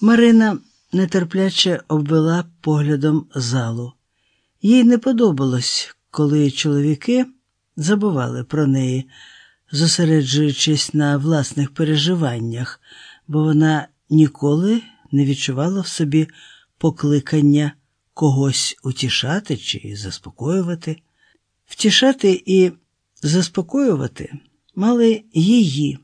Марина нетерпляче обвела поглядом залу. Їй не подобалось, коли чоловіки забували про неї, зосереджуючись на власних переживаннях, бо вона ніколи не відчувала в собі покликання когось утішати чи заспокоювати. Втішати і заспокоювати мали її,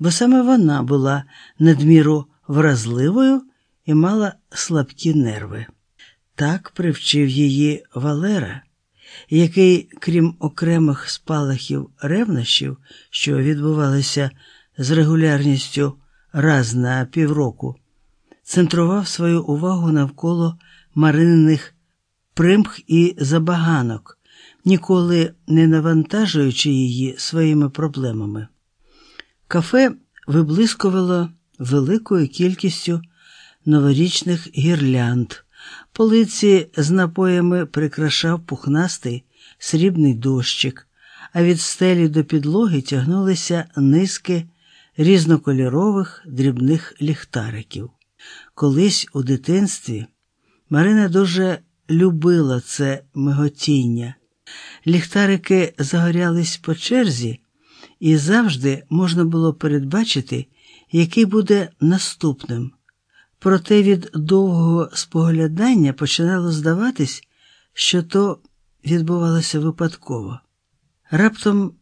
бо саме вона була надміру вразливою і мала слабкі нерви. Так привчив її Валера, який, крім окремих спалахів ревнощів, що відбувалися з регулярністю раз на півроку, центрував свою увагу навколо марининих примх і забаганок, ніколи не навантажуючи її своїми проблемами. Кафе виблискувало великою кількістю новорічних гірлянд. Полиці з напоями прикрашав пухнастий срібний дощик, а від стелі до підлоги тягнулися низки різнокольорових дрібних ліхтариків. Колись у дитинстві Марина дуже любила це миготіння. Ліхтарики загорялись по черзі, і завжди можна було передбачити, який буде наступним. Проте від довгого споглядання починало здаватись, що то відбувалося випадково. Раптом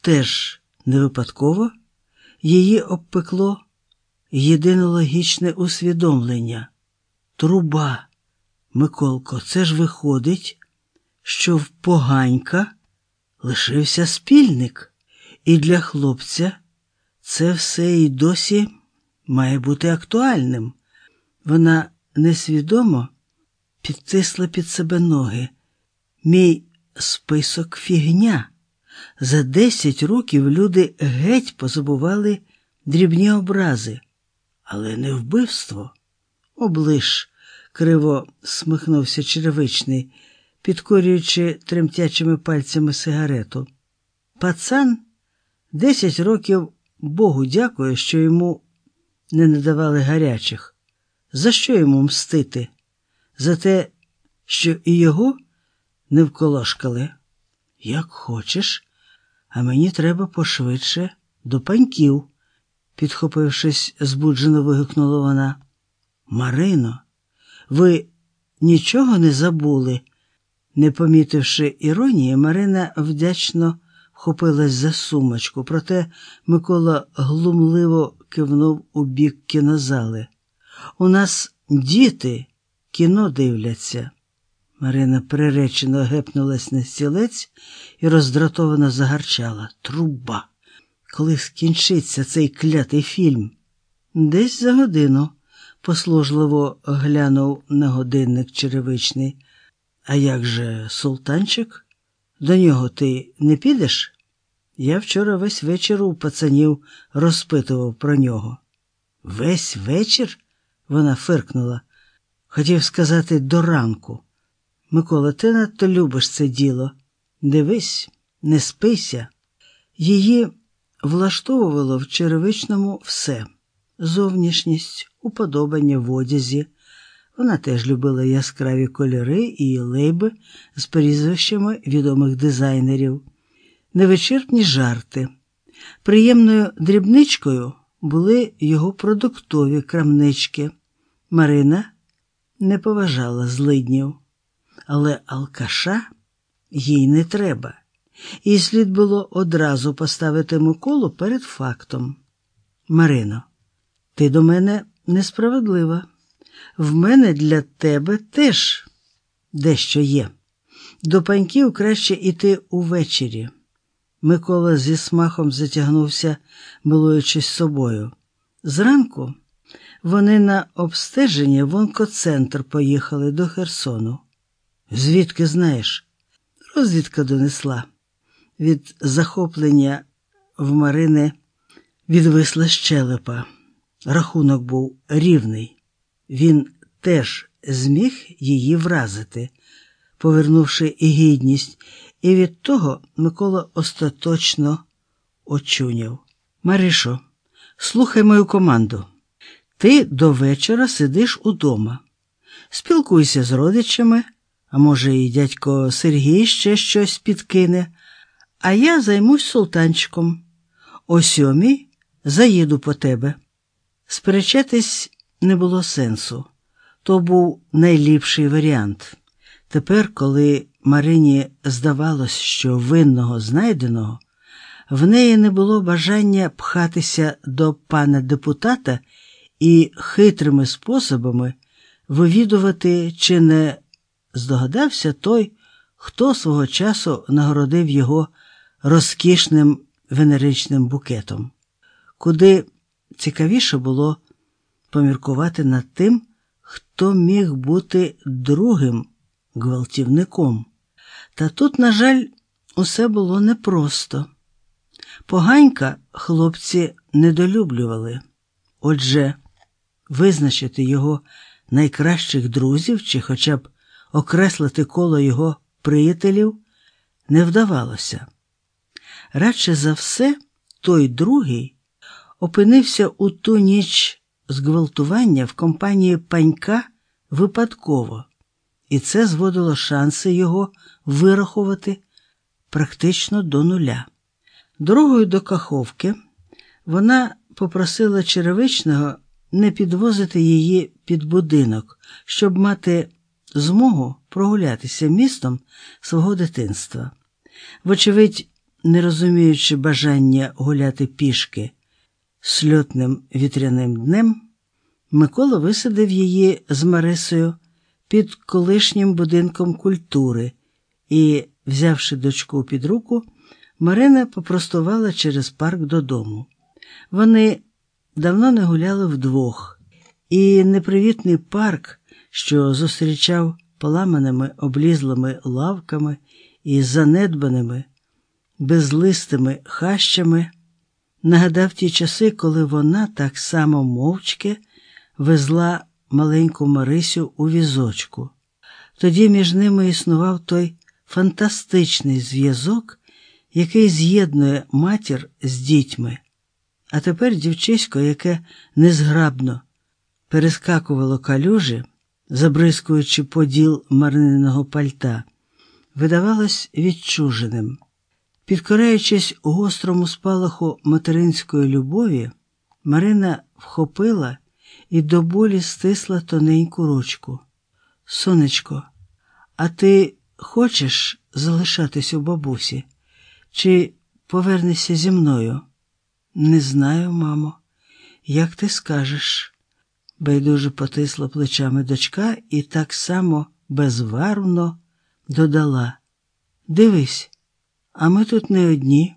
теж не випадково її обпекло єдинологічне усвідомлення. Труба, Миколко, це ж виходить, що в поганька лишився спільник, і для хлопця це все і досі має бути актуальним. Вона несвідомо підтисла під себе ноги. Мій список фігня. За десять років люди геть позабували дрібні образи, але не вбивство. Облиш, криво смихнувся черевичний, підкорюючи тремтячими пальцями сигарету. Пацан десять років Богу дякує, що йому не надавали гарячих. За що йому мстити? За те, що і його не вколошкали? Як хочеш, а мені треба пошвидше до паньків, підхопившись, збуджено вигукнула вона. Марино, ви нічого не забули? Не помітивши іронії, Марина вдячно вхопилась за сумочку, проте Микола глумливо кивнув у бік кінозали. У нас діти кіно дивляться. Марина приречено гепнулась на стілець і роздратовано загарчала. Труба. Коли скінчиться цей клятий фільм? Десь за годину, послужливо глянув на годинник черевичний. А як же султанчик? До нього ти не підеш? Я вчора весь вечір у пацанів розпитував про нього. Весь вечір? Вона фиркнула. Хотів сказати до ранку. Микола, ти надто любиш це діло. Дивись, не спися. Її влаштовувало в черевичному все зовнішність, уподобання в одязі. Вона теж любила яскраві кольори і лейби з прізвищами відомих дизайнерів, невичерпні жарти. Приємною дрібничкою були його продуктові крамнички. Марина не поважала злиднів, але алкаша їй не треба, і слід було одразу поставити Миколу перед фактом. Марино, ти до мене несправедлива. В мене для тебе теж дещо є. До паньків краще іти увечері. Микола зі смахом затягнувся, милуючись собою. Зранку вони на обстеження в онкоцентр поїхали до Херсону. Звідки знаєш? Розвідка донесла. Від захоплення в Марини відвисла щелепа. Рахунок був рівний. Він теж зміг її вразити, повернувши і гідність, і від того Микола остаточно очуняв. Маришо, слухай мою команду. Ти до вечора сидиш удома, спілкуйся з родичами, а може, і дядько Сергій ще щось підкине, а я займусь султанчиком. О сьомій заїду по тебе. Сперечатись не було сенсу. То був найліпший варіант. Тепер, коли Марині здавалось, що винного знайденого, в неї не було бажання пхатися до пана депутата і хитрими способами вивідувати, чи не здогадався той, хто свого часу нагородив його розкішним венеричним букетом, куди цікавіше було поміркувати над тим, хто міг бути другим гвалтівником. Та тут, на жаль, усе було непросто. Поганька хлопці недолюблювали. Отже, визначити його найкращих друзів чи хоча б окреслити коло його приятелів не вдавалося. Радше за все, той другий опинився у ту ніч зґвалтування в компанії панька випадково, і це зводило шанси його вирахувати практично до нуля. Дорогою до Каховки вона попросила черевичного не підвозити її під будинок, щоб мати змогу прогулятися містом свого дитинства. Вочевидь, не розуміючи бажання гуляти пішки сльотним вітряним днем, Микола висадив її з Марисою під колишнім будинком культури і, взявши дочку під руку, Марина попростувала через парк додому. Вони давно не гуляли вдвох, і непривітний парк, що зустрічав поламаними облізлими лавками і занедбаними, безлистими хащами, нагадав ті часи, коли вона так само мовчки везла маленьку Марисю у візочку. Тоді між ними існував той фантастичний зв'язок, який з'єднує матір з дітьми. А тепер дівчисько, яке незграбно перескакувало калюжі, забризкуючи поділ марниного пальта, видавалось відчуженим. Підкораючись гострому спалаху материнської любові, Марина вхопила і до болі стисла тоненьку ручку. Сонечко, а ти хочеш залишатись у бабусі? Чи повернешся зі мною? Не знаю, мамо, як ти скажеш. Байдуже потисла плечами дочка і так само безварно додала. Дивись, а ми тут не одні.